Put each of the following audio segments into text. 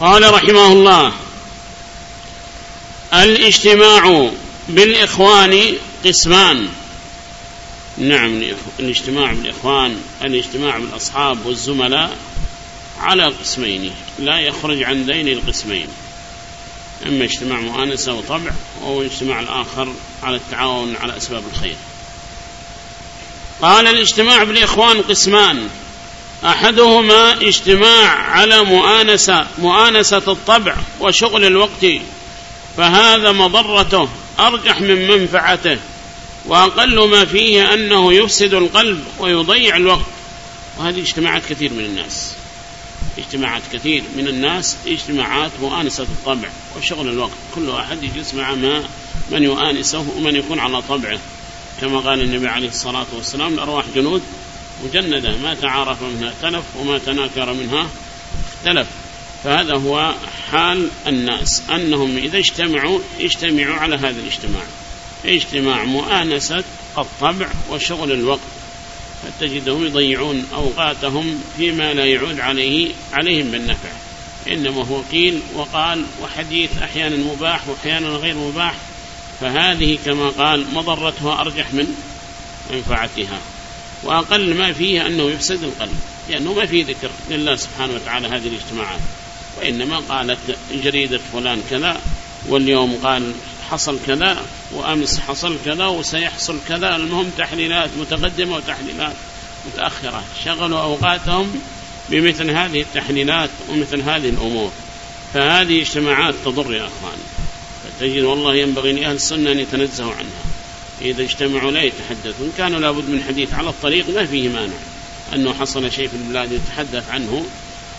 قال رحمه الله الاجتماع بالإخوان قسمان. نعم الاجتماع بالإخوان الاجتماع بالأصحاب والزملاء على قسمين لا يخرج عن دين القسمين. إما اجتماع مؤانسة وطبع أو اجتماع الآخر على التعاون على أسباب الخير. قال الاجتماع بالإخوان قسمان. أحدهما اجتماع على مؤانسة مؤانسة الطبع وشغل الوقت فهذا مضرته أرجح من منفعته وأقل ما فيه أنه يفسد القلب ويضيع الوقت. وهذه اجتماعات كثير من الناس اجتماعات كثير من الناس اجتماعات مؤانسة الطبع وشغل الوقت. كل واحد يجلس مع ما من يؤانسه ومن يكون على طبعه. كما قال النبي عليه الصلاة والسلام الأرواح جنود مجندة. ما تعارف منها تلف وما تناكر منها اختلف. فهذا هو حال الناس. أنهم إذا اجتمعوا اجتمعوا على هذا الاجتماع. اجتماع مؤانسة الطبع وشغل الوقت. فتجدهم يضيعون أوقاتهم فيما لا يعود عليه عليهم بالنفع. إنما هو قيل وقال وحديث أحيانا مباح وأحيانا غير مباح. فهذه كما قال مضرتها أرجح من منفعتها وأقل ما فيه أنه يفسد القلب لأنه ما فيه ذكر لله سبحانه وتعالى هذه الاجتماعات. وإنما قالت جريدة فلان كذا واليوم قال حصل كذا وأمس حصل كذا وسيحصل كذا. المهم تحليلات متقدمة وتحليلات متأخرة. شغلوا أوقاتهم بمثل هذه التحليلات ومثل هذه الأمور. فهذه اجتماعات تضر يا أخوان. فتجد والله ينبغي لأهل السنة أن يتنزهوا عنها. إذا اجتمعوا لا يتحدثون. كانوا لابد من حديث على الطريق ما فيه مانع. أنه حصل شيء في البلاد يتحدث عنه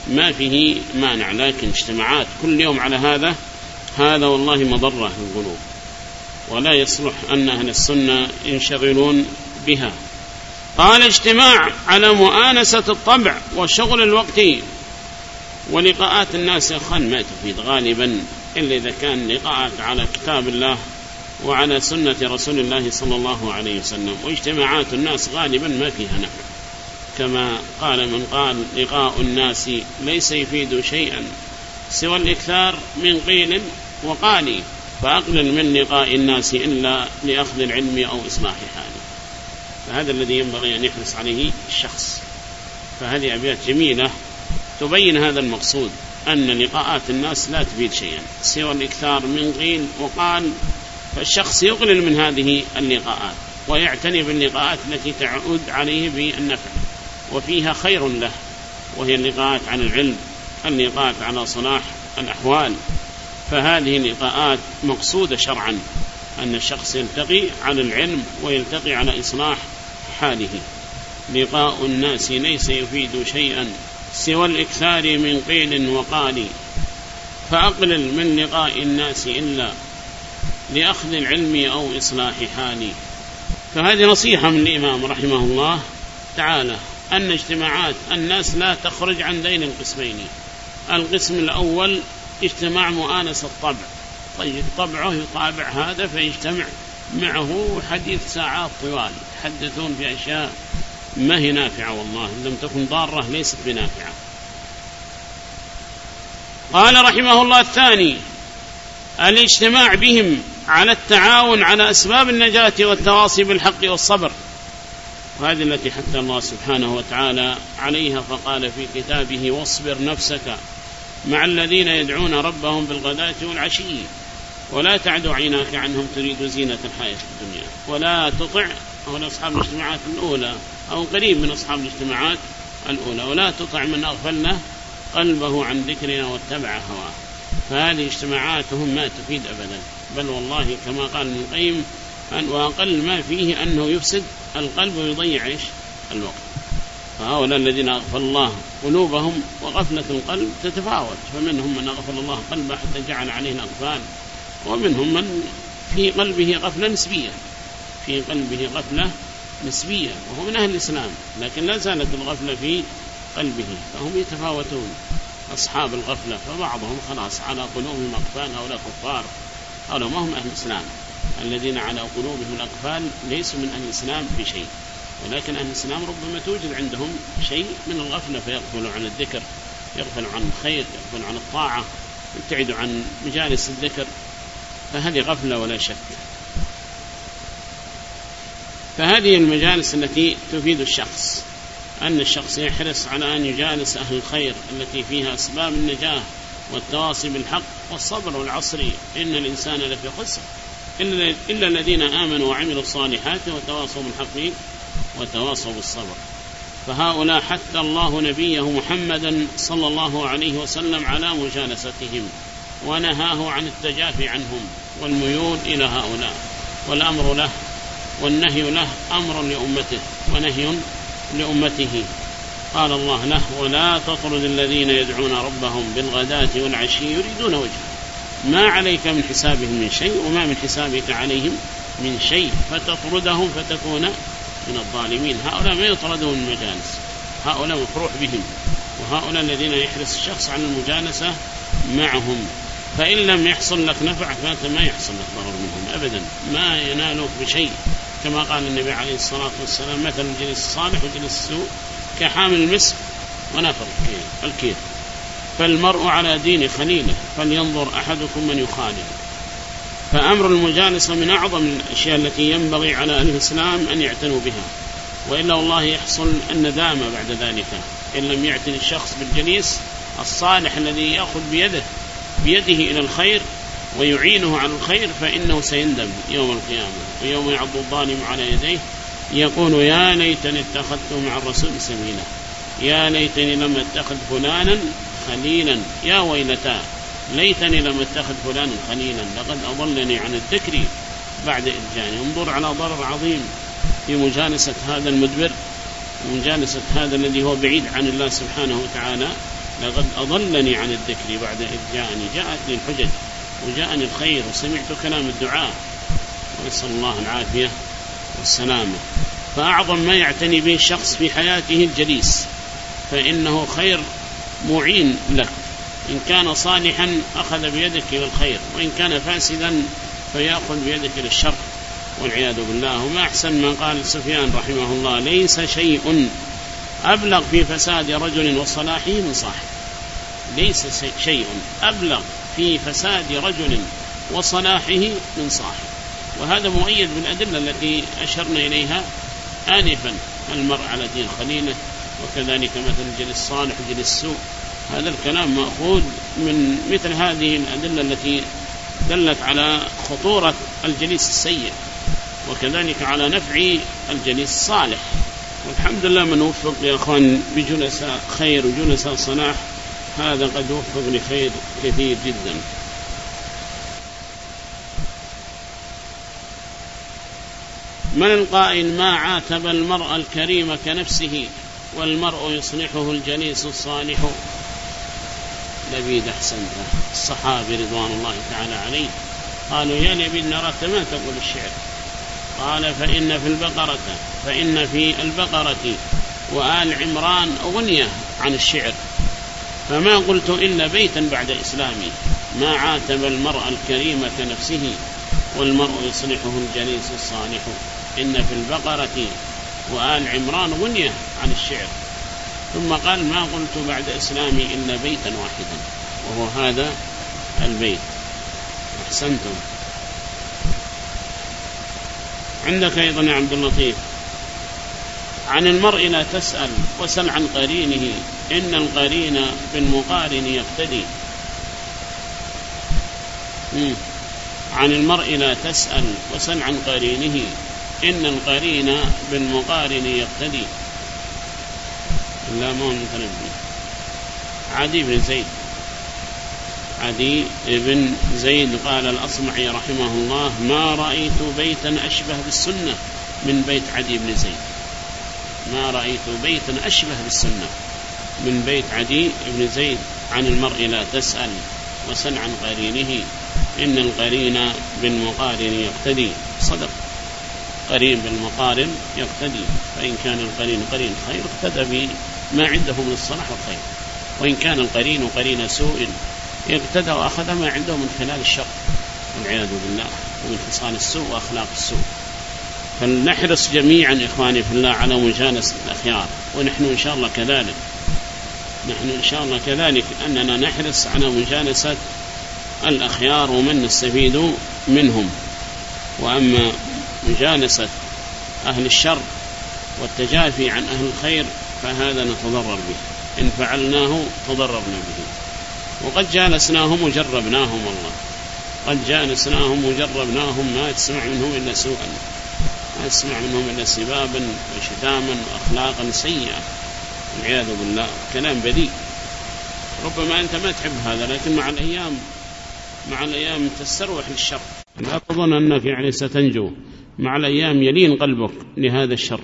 ما فيه مانع. لكن اجتماعات كل يوم على هذا هذا والله مضرة للقلوب ولا يصلح أن أهل السنة ينشغلون بها. قال اجتماع على مؤانسة الطبع وشغل الوقت. ولقاءات الناس أخوان ما تفيد غالبا إلا إذا كان لقاءات على كتاب الله وعلى سنة رسول الله صلى الله عليه وسلم. واجتماعات الناس غالبا ما فيها نفع. كما قال من قال لقاء الناس ليس يفيد شيئا سوى الإكثار من قيل وقال فأقلل من لقاء الناس إلا لأخذ العلم أو إصلاح حاله. فهذا الذي ينبغي أن يحرص عليه الشخص. فهذه أبيات جميلة تبين هذا المقصود أن لقاءات الناس لا تفيد شيئا سوى الإكثار من قيل وقال فالشخص يقلل من هذه اللقاءات ويعتني باللقاءات التي تعود عليه بالنفع وفيها خير له وهي اللقاءات عن العلم اللقاءات على صلاح الأحوال. فهذه اللقاءات مقصودة شرعا أن الشخص يلتقي على العلم ويلتقي على إصلاح حاله. لقاء الناس ليس يفيد شيئا سوى الإكثار من قيل وقال. فأقلل من لقاء الناس إلا لأخذ العلم أو إصلاح حالي فهذه نصيحة من الإمام رحمه الله. تعالى أن اجتماعات الناس لا تخرج عن دين القسمين. القسم الأول اجتماع مؤانس الطبع. طيب طبعه يطابع هذا فيجتمع معه حديث ساعات طوال. يتحدثون في أشياء ما هي نافعة والله لم تكن ضارة ليست بنافعة. قال رحمه الله الثاني الاجتماع بهم. على التعاون على أسباب النجاة والتواصي بالحق والصبر. وهذه التي حتى الله سبحانه وتعالى عليها فقال في كتابه واصبر نفسك مع الذين يدعون ربهم بالغداة والعشي ولا تعد عيناك عنهم تريد زينة الحياة الدنيا ولا تطع هو أصحاب الاجتماعات الأولى أو قريب من أصحاب الاجتماعات الأولى ولا تطع من أغفلنا قلبه عن ذكرنا واتبع هواه. فهذه اجتماعاتهم ما تفيد أبدا. بل والله كما قال ابن القيم أن وأقل ما فيه أنه يفسد القلب ويضيع إيش؟ الوقت. فهؤلاء الذين أغفل الله قلوبهم وغفلة القلب تتفاوت فمنهم من أغفل الله قلبه حتى جعل عليه الأغفال ومنهم من في قلبه غفلة نسبية في قلبه غفلة نسبية وهو من أهل الإسلام لكن لا زالت الغفلة في قلبه فهم يتفاوتون أصحاب الغفلة فبعضهم خلاص على قلوبهم أقفال هؤلاء كفار. هؤلاء ما هم أهل الإسلام؟ الذين على قلوبهم الأقفال ليسوا من أهل الإسلام بشيء ولكن أهل الإسلام ربما توجد عندهم شيء من الغفلة فيغفلوا عن الذكر يغفل عن الخير يغفل عن الطاعة يبتعد عن مجالس الذكر فهذه غفلة ولا شك. فهذه المجالس التي تفيد الشخص أن الشخص يحرص على أن يجالس أهل الخير التي فيها أسباب النجاة والتواصي بالحق والصبر والعصر. إن الإنسان لفي خسر. إلا الذين آمنوا وعملوا الصالحات وتواصوا بالحق وتواصوا بالصبر. فهؤلاء حث الله نبيه محمدا صلى الله عليه وسلم على مجالستهم ونهاه عن التجافي عنهم والميول إلى هؤلاء. والأمر له والنهي له أمر لأمته ونهي لأمته. قال الله له ولا تطرد الذين يدعون ربهم بالغداة والعشي يريدون وجهه. ما عليك من حسابهم من شيء وما من حسابك عليهم من شيء. فتطردهم فتكون من الظالمين. هؤلاء ما يطردون من المجالس هؤلاء مفروح بهم. وهؤلاء الذين يحرص الشخص عن المجالسة معهم. فإن لم يحصل لك نفع فأنت ما يحصل لك ضرر منهم أبدا. ما ينالك بشيء. كما قال النبي عليه الصلاة والسلام مثل الجليس الصالح وجليس السوء كحامل المسك ونفر الكير فالمرء على دين خليله فلينظر أحدكم من يخالف فأمر المجالسة من أعظم الأشياء التي ينبغي على أهل الإسلام أن يعتنوا بها. وإلا والله يحصل الندامة بعد ذلك إن لم يعتني الشخص بالجليس الصالح الذي يأخذ بيده بيده إلى الخير ويعينه على الخير فإنه سيندم يوم القيامة ويوم يعض الظالم على يديه. يقول يا ليتني اتخذت مع الرسول سبيلا. يا ليتني لم اتخذ فلانا خليلا. يا ويلتا ليتني لم اتخذ فلانا خليلا. لقد أضلني عن الذكر بعد إذ جاني. انظر على ضرر عظيم في مجالسة هذا المدبر ومجالسة هذا الذي هو بعيد عن الله سبحانه وتعالى. لقد أضلني عن الذكر بعد إذ جاءني جاءتني الحجج وجاءني الخير وسمعت كلام الدعاء. ونسأل الله العافية. والسلامة. فأعظم ما يعتني به الشخص في حياته الجليس فإنه خير معين لك. إن كان صالحا أخذ بيدك إلى الخير وإن كان فاسدا فيأخذ بيدك إلى الشر والعياذ بالله. وما أحسن ما قال سفيان رحمه الله ليس شيء أبلغ في فساد رجل وصلاحه من صاحب. ليس شيء أبلغ في فساد رجل وصلاحه من صاحب. وهذا مؤيد بالأدلة التي أشرنا إليها آنفا. المرء على دين خليله وكذلك مثل الجلس الصالح وجلس السوء. هذا الكلام مأخوذ من مثل هذه الأدلة التي دلت على خطورة الجليس السيء وكذلك على نفع الجليس الصالح. والحمد لله من وفق يا أخوان بجلساء خير وجلساء صلاح هذا قد وفق لخير كثير جدا. من القائل ما عاتب المرء الكريم كنفسه والمرء يصلحه الجليس الصالح؟ لبيد أحسنته الصحابي رضوان الله تعالى عليه قالوا يا لبيد نراك ما تقول الشعر؟ قال فإن في البقرة فإن في البقرة وآل عمران أغنية عن الشعر. فما قلت إلا بيتا بعد إسلامي ما عاتب المرء الكريم كنفسه والمرء يصلحه الجليس الصالح. إن في البقرة وآل عمران غنية عن الشعر. ثم قال ما قلت بعد إسلامي إلا بيتا واحدا وهو هذا البيت. أحسنتم. عندك أيضا يا عبد اللطيف. عن المرء لا تسأل وسل عن قرينه إن القرين بالمقارن يقتدي. عن المرء لا تسأل وسل عن قرينه إن القرين بالمقارن يقتدي. لا ما متنبي عدي بن زيد. عدي بن زيد قال الأصمعي رحمه الله ما رأيت بيتا أشبه بالسنة من بيت عدي بن زيد. ما رأيت بيتا أشبه بالسنة من بيت عدي بن زيد. عن المرء لا تسأل وسل عن قرينه. إن القرين بالمقارن يقتدي. صدق. قرين بالمقارن يقتدي فإن كان القرين قرين خير اقتدى بما عنده من الصلاح والخير. وإن كان القرين قرين سوء اقتدى وأخذ ما عنده من خلال الشر والعياذ بالله ومن خصال السوء وأخلاق السوء. فلنحرص جميعا إخواني في الله على مجالسة الأخيار ونحن إن شاء الله كذلك. نحن إن شاء الله كذلك أننا نحرص على مجالسة الأخيار ومن نستفيد منهم. وأما مجالسة أهل الشر والتجافي عن أهل الخير فهذا نتضرر به. إن فعلناه تضررنا به. وقد جالسناهم وجربناهم والله. قد جالسناهم وجربناهم ما تسمع منهم إلا سوءا. ما تسمع منهم إلا سبابا وشتاما وأخلاقا سيئة. والعياذ بالله كلام بذيء. ربما أنت ما تحب هذا لكن مع الأيام مع الأيام تستروح للشر. لا تظن أنك يعني ستنجو. مع الأيام يلين قلبك لهذا الشر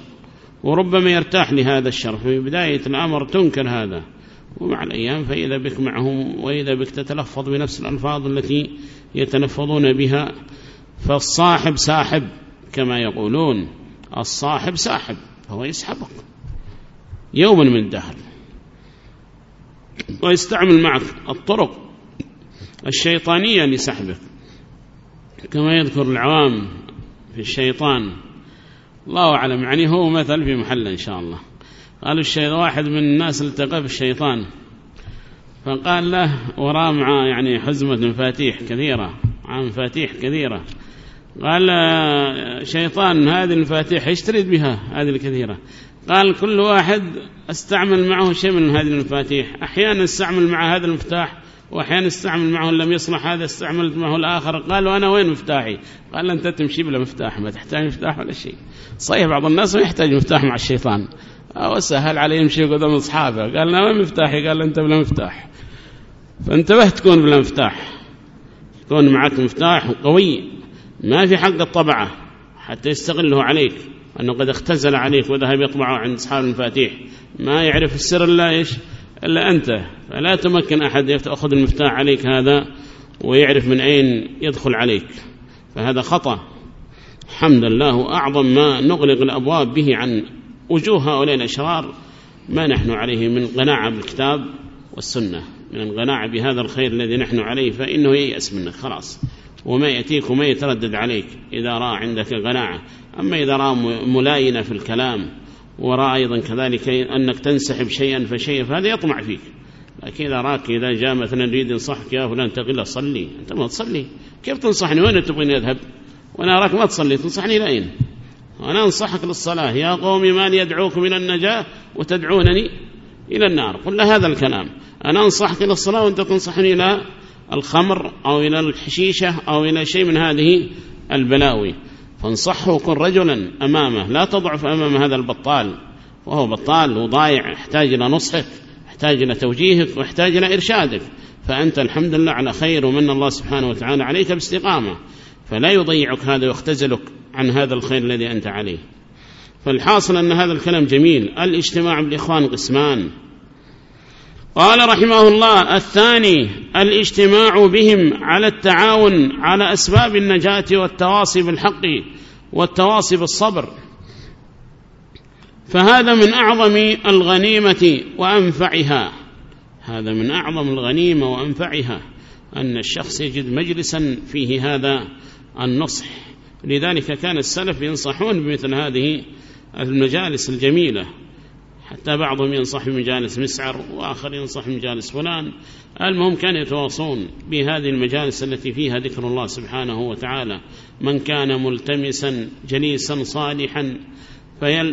وربما يرتاح لهذا الشر. في بداية الأمر تنكر هذا ومع الأيام فإذا بك معهم وإذا بك تتلفظ بنفس الألفاظ التي يتلفظون بها فالصاحب ساحب كما يقولون. الصاحب ساحب فهو يسحبك يوما من الدهر ويستعمل معك الطرق الشيطانية لسحبك. كما يذكر العوام في الشيطان. الله أعلم. يعني هو مثل في محل إن شاء الله. قالوا الشيطان واحد من الناس التقى بالشيطان فقال له وراه مع يعني حزمة مفاتيح كثيرة مع مفاتيح كثيرة. قال شيطان هذه المفاتيح إيش تريد بها؟ هذه الكثيرة. قال كل واحد أستعمل معه شيء من هذه المفاتيح. أحيانا أستعمل مع هذا المفتاح وأحيانا استعمل معه لم يصلح هذا استعملت معه الآخر. قال وأنا وين مفتاحي؟ قال أنت تمشي بلا مفتاح ما تحتاج مفتاح ولا شيء. صحيح بعض الناس ما يحتاج مفتاح مع الشيطان. أو سهل عليه يمشي قدام أصحابه. قال أنا وين مفتاحي؟ قال أنت بلا مفتاح. فانتبه تكون بلا مفتاح. يكون معك مفتاح قوي. ما في حق الطبعة حتى يستغله عليك. أنه قد اختزل عليك وذهب يطبعه عند أصحاب المفاتيح. ما يعرف السر إلا إيش؟ إلا أنت. فلا تمكن أحد يأخذ المفتاح عليك هذا ويعرف من أين يدخل عليك. فهذا خطأ. حمد الله أعظم ما نغلق الأبواب به عن وجوه هؤلاء الأشرار ما نحن عليه من قناعة بالكتاب والسنة. من القناعة بهذا الخير الذي نحن عليه فإنه ييأس منك. خلاص. وما يأتيك وما يتردد عليك إذا رأى عندك قناعة. أما إذا رأى ملاينة في الكلام ورأى أيضا كذلك أنك تنسحب شيئا فشيئا فهذا يطمع فيك. لكن إذا راك إذا جاء مثلا يريد ينصحك يا فلان تقل صلي. أنت ما تصلي. كيف تنصحني؟ وين تبغيني أذهب؟ وأنا أراك ما تصلي تنصحني لأين؟ وأنا أنصحك للصلاة. يا قوم من يدعوكم إلى النجاة؟ وتدعونني إلى النار. قل له هذا الكلام. أنا أنصحك للصلاة وأنت تنصحني إلى الخمر أو إلى الحشيشة أو إلى شيء من هذه البلاوي. فانصحه وكن رجلا أمامه. لا تضعف أمام هذا البطال. وهو بطال وضايع يحتاج إلى نصحك يحتاج إلى توجيهك ويحتاج إلى إرشادك. فأنت الحمد لله على خير ومن الله سبحانه وتعالى عليك باستقامة. فلا يضيعك هذا ويختزلك عن هذا الخير الذي أنت عليه. فالحاصل أن هذا الكلام جميل. الإجتماع بالإخوان قسمان. قال رحمه الله الثاني الاجتماع بهم على التعاون على أسباب النجاة والتواصي بالحق والتواصي بالصبر. فهذا من أعظم الغنيمة وأنفعها. هذا من أعظم الغنيمة وأنفعها أن الشخص يجد مجلسا فيه هذا النصح. لذلك كان السلف ينصحون بمثل هذه المجالس الجميلة. حتى بعضهم ينصح بمجالس مسعر وآخر ينصح بمجالس فلان. المهم كانوا يتواصون بهذه المجالس التي فيها ذكر الله سبحانه وتعالى. من كان ملتمسا جليسا صالحا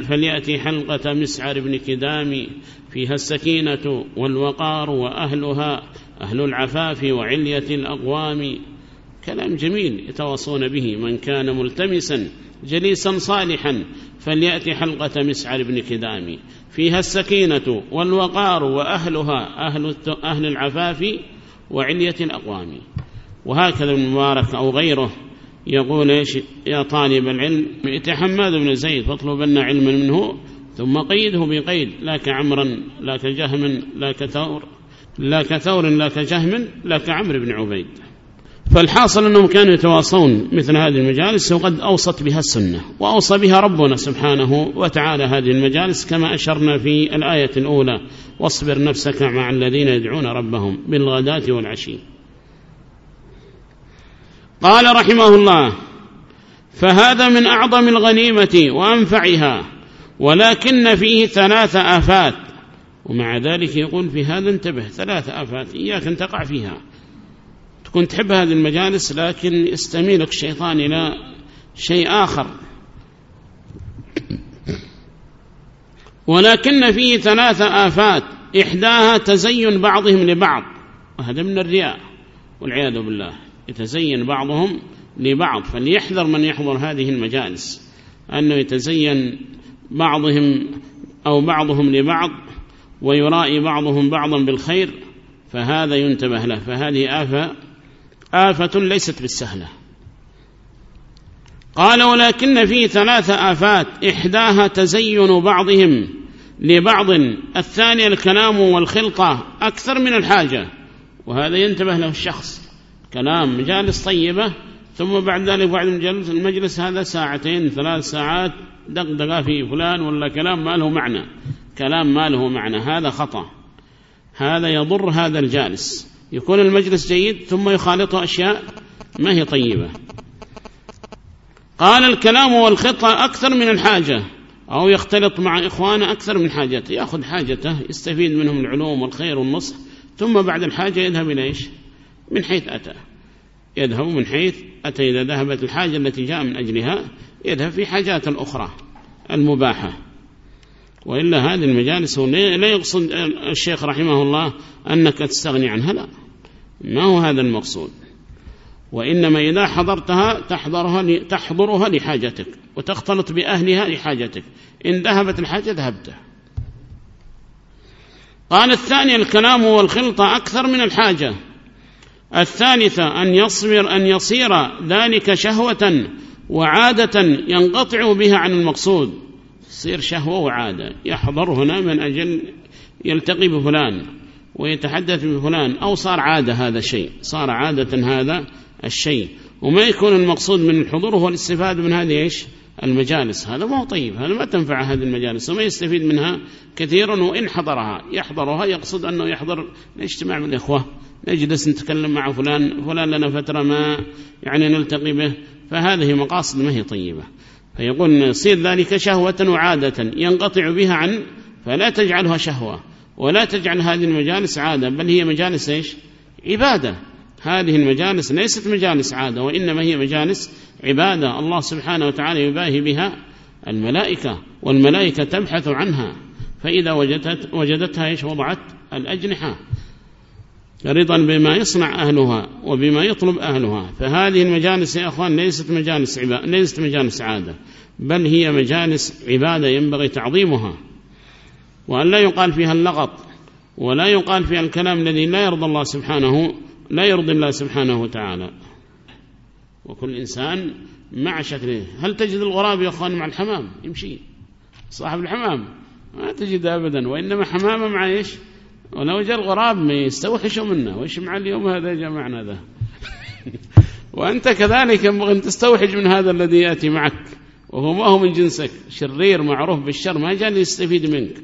فليأتي حلقة مسعر بن كدام فيها السكينة والوقار وأهلها أهل العفاف وعلية الأقوام. كلام جميل يتواصون به. من كان ملتمسا جليسا صالحا فليأتي حلقة مسعر بن كدام. فيها السكينة والوقار وأهلها أهل, أهل العفاف وعلية الأقوام. وهكذا المبارك أو غيره يقول إيش؟ يا طالب العلم ائت حماد بن زيد فاطلبن علما منه ثم قيده بقيد لا كعمرا لا كجهم لا كثور لا كثور لا كجهم لا كعمر بن عبيد. فالحاصل أنهم كانوا يتواصون مثل هذه المجالس وقد أوصت بها السنة وأوصى بها ربنا سبحانه وتعالى هذه المجالس كما أشرنا في الآية الأولى واصبر نفسك مع الذين يدعون ربهم بالغداة والعشي قال رحمه الله فهذا من أعظم الغنيمة وأنفعها ولكن فيه ثلاث آفات ومع ذلك يقول في هذا انتبه ثلاث آفات إياك أن تقع فيها تكون تحب هذه المجالس لكن يستميلك الشيطان إلى شيء آخر. ولكن فيه ثلاث آفات إحداها تزين بعضهم لبعض وهذا من الرياء والعياذ بالله. يتزين بعضهم لبعض فليحذر من يحضر هذه المجالس. أنه يتزين بعضهم أو بعضهم لبعض ويرائي بعضهم بعضا بالخير فهذا ينتبه له. فهذه آفة آفة ليست بالسهلة. قال ولكن في ثلاث آفات إحداها تزين بعضهم لبعض الثانية الكلام والخلطة أكثر من الحاجة. وهذا ينتبه له الشخص. كلام مجالس طيبة ثم بعد ذلك بعد المجلس, المجلس هذا ساعتين ثلاث ساعات دقدقة في فلان ولا كلام ما له معنى. كلام ما له معنى. هذا خطأ. هذا يضر هذا الجالس. يكون المجلس جيد ثم يخالطه أشياء ما هي طيبة. قال الكلام والخطة أكثر من الحاجة أو يختلط مع إخوانه أكثر من حاجته يأخذ حاجته يستفيد منهم العلوم والخير والنصح ثم بعد الحاجة يذهب إلى إيش؟ من حيث أتى. يذهب من حيث أتى إذا ذهبت الحاجة التي جاء من أجلها يذهب في حاجات الأخرى المباحة. وإلا هذه المجالس لا يقصد الشيخ رحمه الله أنك تستغني عنها لا. ما هو هذا المقصود؟ وإنما إذا حضرتها تحضرها, تحضرها لحاجتك وتختلط بأهلها لحاجتك. إن ذهبت الحاجة ذهبت قال الثاني الكلام والخلطة أكثر من الحاجة. الثالثة أن يصبر أن يصير ذلك شهوة وعادة ينقطع بها عن المقصود. تصير شهوة وعادة. يحضر هنا من أجل يلتقي بفلان. ويتحدث بفلان أو صار عادة هذا الشيء صار عادة هذا الشيء. وما يكون المقصود من الحضور هو الاستفادة من هذه إيش؟ المجالس. هذا ما هو طيب هذا ما تنفع هذه المجالس وما يستفيد منها كثيرا وإن حضرها يحضرها يقصد أنه يحضر الاجتماع بالإخوة نجلس نتكلم مع فلان فلان لنا فترة ما يعني نلتقي به فهذه مقاصد ما هي طيبة. فيقول يصير ذلك شهوة وعادة ينقطع بها عن فلا تجعلها شهوة. ولا تجعل هذه المجالس عادة بل هي مجالس إيش؟ عبادة. هذه المجالس ليست مجالس عادة وإنما هي مجالس عبادة. الله سبحانه وتعالى يباهي بها الملائكة والملائكة تبحث عنها. فإذا وجدت وجدتها إيش؟ وضعت الأجنحة. رضا بما يصنع أهلها وبما يطلب أهلها. فهذه المجالس يا أخوان ليست مجالس, عبادة ليست مجالس عادة بل هي مجالس عبادة ينبغي تعظيمها. وأن لا يقال فيها اللغط ولا يقال فيها الكلام الذي لا يرضى الله سبحانه لا يرضي الله سبحانه وتعالى. وكل إنسان مع شكله. هل تجد الغراب يا أخوان مع الحمام؟ يمشي. صاحب الحمام. ما تجد أبدا. وإنما حمامة مع إيش؟ ولو جاء الغراب ما يستوحشوا منه وإيش مع اليوم هذا جاء معنا ذا وأنت كذلك ينبغي أن تستوحج من هذا الذي يأتي معك. وهو ما هو من جنسك. شرير معروف بالشر. ما جاء ليستفيد منك.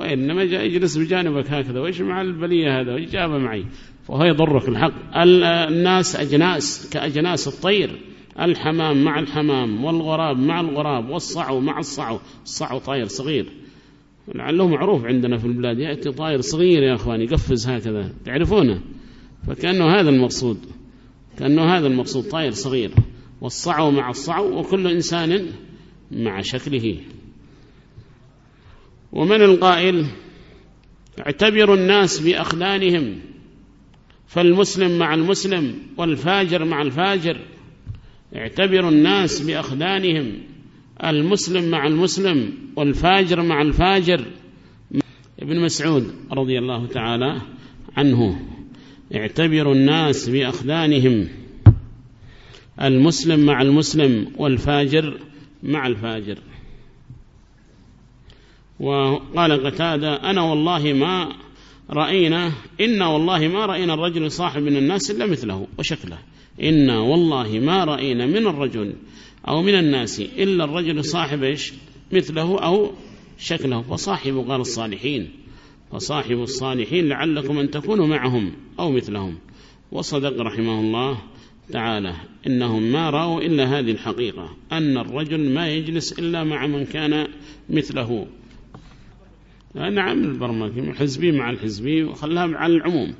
وإنما جاء يجلس بجانبك هكذا وإيش مع البلية هذا؟ وإيش جاب معي؟ وهو يضرك الحق. الناس أجناس كأجناس الطير. الحمام مع الحمام والغراب مع الغراب والصعو مع الصعو. الصعو طائر صغير. لعله معروف عندنا في البلاد يأتي طائر صغير يا أخواني يقفز هكذا. تعرفونه؟ فكأنه هذا المقصود. كأنه هذا المقصود طائر صغير. والصعو مع الصعو وكل إنسان مع شكله. ومن القائل اعتبروا الناس بأخلانهم فالمسلم مع المسلم والفاجر مع الفاجر. اعتبروا الناس بأخلانهم المسلم مع المسلم والفاجر مع الفاجر. ابن مسعود رضي الله تعالى عنه اعتبروا الناس بأخلانهم المسلم مع المسلم والفاجر مع الفاجر. وقال قتادة أنا والله ما رأينا إنا والله ما رأينا الرجل صاحب من الناس إلا مثله وشكله. إنا والله ما رأينا من الرجل أو من الناس إلا الرجل صاحب مثله أو شكله. فصاحب قال الصالحين فصاحب الصالحين لعلكم أن تكونوا معهم أو مثلهم. وصدق رحمه الله تعالى إنهم ما رأوا إلا هذه الحقيقة أن الرجل ما يجلس إلا مع من كان مثله. نعم البرمجي الحزبي مع الحزبي وخلها على العموم.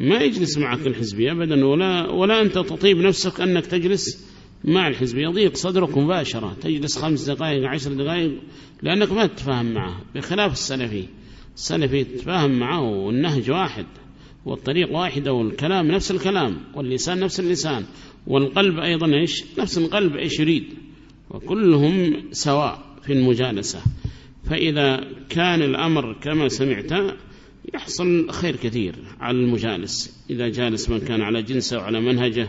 ما يجلس معك الحزبي أبدا ولا, ولا أنت تطيب نفسك أنك تجلس مع الحزبي. يضيق صدرك مباشرة تجلس خمس دقائق عشر دقائق لأنك ما تتفاهم معه. بخلاف السلفي السلفي تتفاهم معه والنهج واحد والطريق واحدة والكلام نفس الكلام واللسان نفس اللسان والقلب أيضا إيش؟ نفس القلب إيش يريد. وكلهم سواء في المجالسة. فإذا كان الأمر كما سمعت يحصل خير كثير على المجالس. إذا جالس من كان على جنسه وعلى منهجه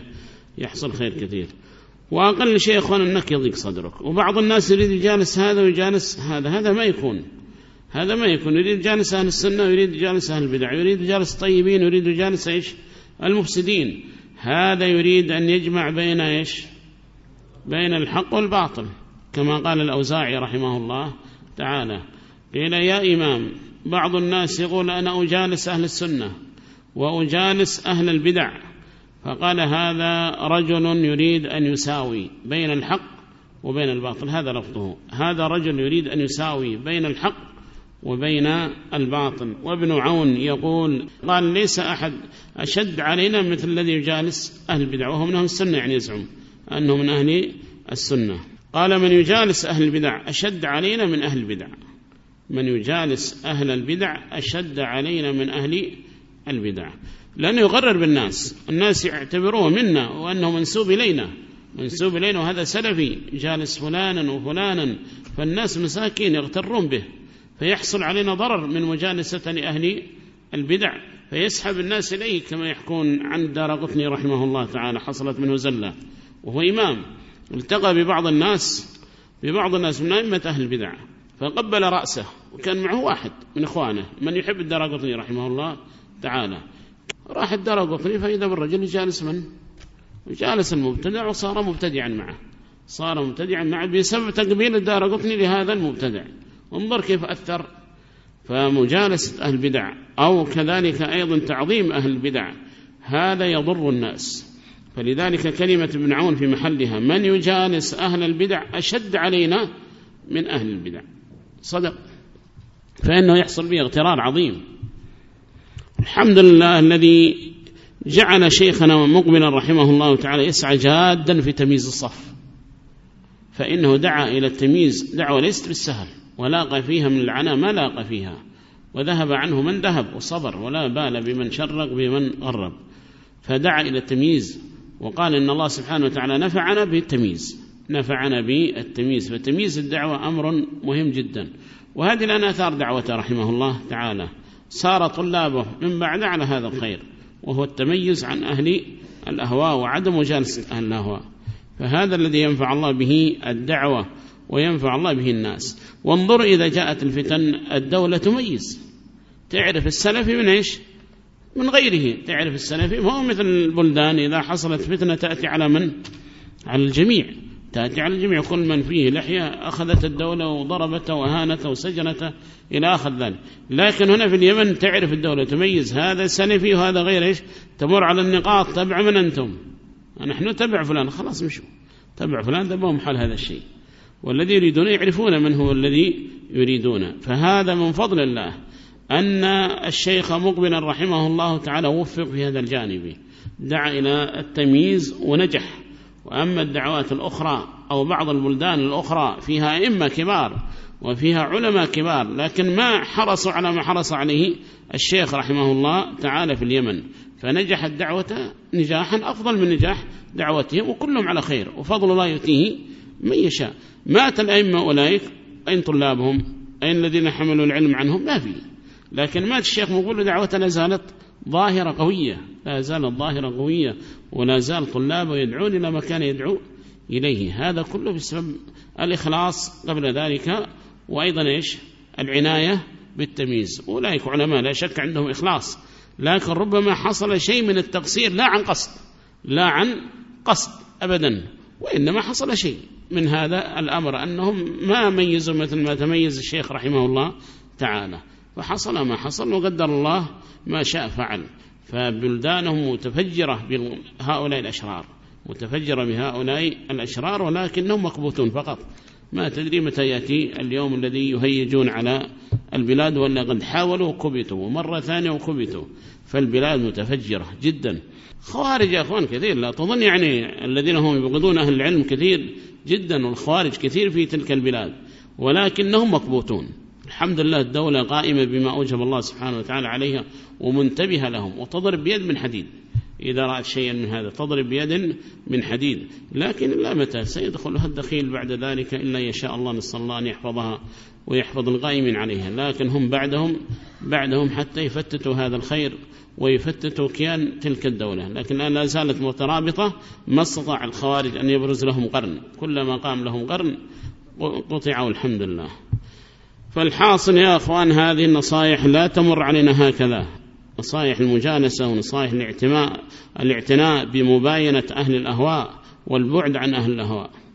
يحصل خير كثير. وأقل شيء أخوان أنك يضيق صدرك. وبعض الناس يريد يجالس هذا ويجالس هذا. هذا ما يكون. هذا ما يكون. يريد يجالس أهل السنة ويريد يجالس أهل البدع يريد يجالس الطيبين ويريد يجالس إيش؟ المفسدين. هذا يريد أن يجمع بين إيش؟ بين الحق والباطل. كما قال الأوزاعي رحمه الله تعالى. قيل يا إمام بعض الناس يقول أنا أجالس أهل السنة وأجالس أهل البدع. فقال هذا رجل يريد أن يساوي بين الحق وبين الباطل. هذا لفظه. هذا رجل يريد أن يساوي بين الحق وبين الباطل. وابن عون يقول قال ليس أحد أشد علينا مثل الذي يجالس أهل البدع وهو من أهل السنة يعني يزعم أنه من أهل السنة. قال من يجالس أهل البدع أشد علينا من أهل البدع. من يجالس أهل البدع أشد علينا من أهل البدع. لأنه يغرر بالناس. الناس يعتبروه منا وأنه منسوب إلينا. منسوب إلينا وهذا سلفي. جالس فلانا وفلانا. فالناس مساكين يغترون به. فيحصل علينا ضرر من مجالسة لأهل البدع. فيسحب الناس إليه كما يحكون عن دار رحمه الله تعالى. حصلت منه زلة. وهو إمام. التقى ببعض الناس ببعض الناس من أئمة أهل البدع فقبل رأسه وكان معه واحد من إخوانه من يحب الدار قطني رحمه الله تعالى. راح الدار قطني فإذا بالرجل جالس من؟ جالس المبتدع وصار مبتدعا معه. صار مبتدعا معه بسبب تقبيل الدار قطني لهذا المبتدع. انظر كيف أثر فمجالسة أهل البدع أو كذلك أيضا تعظيم أهل البدع. هذا يضر الناس. فلذلك كلمة ابن عون في محلها من يجالس أهل البدع أشد علينا من أهل البدع. صدق. فإنه يحصل به اغترار عظيم. الحمد لله الذي جعل شيخنا مقبلا رحمه الله تعالى يسعى جادا في تمييز الصف. فإنه دعا إلى التمييز دعوة ليست بالسهل ولاقى فيها من العناء ما لاقى فيها وذهب عنه من ذهب وصبر ولا بال بمن شرق بمن غرب. فدعا إلى التمييز. وقال إن الله سبحانه وتعالى نفعنا بالتمييز نفعنا بالتمييز فتمييز الدعوة أمر مهم جدا. وهذه لنا أثار دعوته رحمه الله تعالى. صار طلابه من بعد على هذا الخير وهو التميز عن أهل الأهواء وعدم مجالسة أهل الأهواء. فهذا الذي ينفع الله به الدعوة وينفع الله به الناس. وانظر إذا جاءت الفتن الدولة تميز. تعرف السلفي من إيش؟ من غيره. تعرف السلفي هو مثل البلدان إذا حصلت فتنة تأتي على من؟ على الجميع. تأتي على الجميع. كل من فيه لحية أخذت الدولة وضربته وهانته وسجنته إلى آخر ذلك. لكن هنا في اليمن تعرف الدولة تميز هذا سلفي وهذا غير إيش؟ تمر على النقاط. تبع من أنتم؟ نحن تبع فلان. خلاص مشوا. تبع فلان دبهم حال هذا الشيء. والذي يريدون يعرفون من هو الذي يريدون. فهذا من فضل الله. أن الشيخ مقبلا رحمه الله تعالى وفق في هذا الجانب. دعا إلى التمييز ونجح. وأما الدعوات الأخرى أو بعض البلدان الأخرى فيها أئمة كبار وفيها علماء كبار لكن ما حرصوا على ما حرص عليه الشيخ رحمه الله تعالى في اليمن. فنجحت دعوته نجاحا أفضل من نجاح دعوتهم وكلهم على خير وفضل الله يؤتيه من يشاء. مات الأئمة أولئك أين طلابهم؟ أين الذين حملوا العلم عنهم؟ ما في. لكن مات الشيخ مقبول دعوته لا زالت ظاهرة قوية لا زالت ظاهرة قوية ولا زال طلابه يدعون إلى ما كان يدعو إليه. هذا كله بسبب الإخلاص قبل ذلك وأيضا إيش؟ العناية بالتمييز. أولئك علماء لا شك عندهم إخلاص لكن ربما حصل شيء من التقصير لا عن قصد لا عن قصد أبدا وإنما حصل شيء. من هذا الأمر أنهم ما ميزوا مثل ما تميز الشيخ رحمه الله تعالى. فحصل ما حصل وقدر الله ما شاء فعل. فبلدانهم متفجرة بهؤلاء الأشرار متفجرة بهؤلاء الأشرار ولكنهم مكبوتون فقط. ما تدري متى يأتي اليوم الذي يهيجون على البلاد وأن قد حاولوا وكبتوا ومرة ثانية وكبتوا. فالبلاد متفجرة جدا. خوارج يا أخوان كثير لا تظن يعني الذين هم يبغضون أهل العلم كثير جدا والخوارج كثير في تلك البلاد ولكنهم مكبوتون الحمد لله الدولة قائمة بما أوجب الله سبحانه وتعالى عليها ومنتبهة لهم. وتضرب بيد من حديد. إذا رأت شيئا من هذا تضرب بيد من حديد. لكن لا متى سيدخلها الدخيل بعد ذلك إلا يشاء الله نسأل الله أن يحفظها ويحفظ القائمين عليها. لكن هم بعدهم بعدهم حتى يفتتوا هذا الخير ويفتتوا كيان تلك الدولة. لكن لا زالت مترابطة ما استطاع الخوارج أن يبرز لهم قرن. كلما قام لهم قرن قطعوا الحمد لله. فالحاصل يا أخوان هذه النصائح لا تمر علينا هكذا. نصائح المجانسة ونصائح الاعتناء بمباينة أهل الأهواء والبعد عن أهل الأهواء.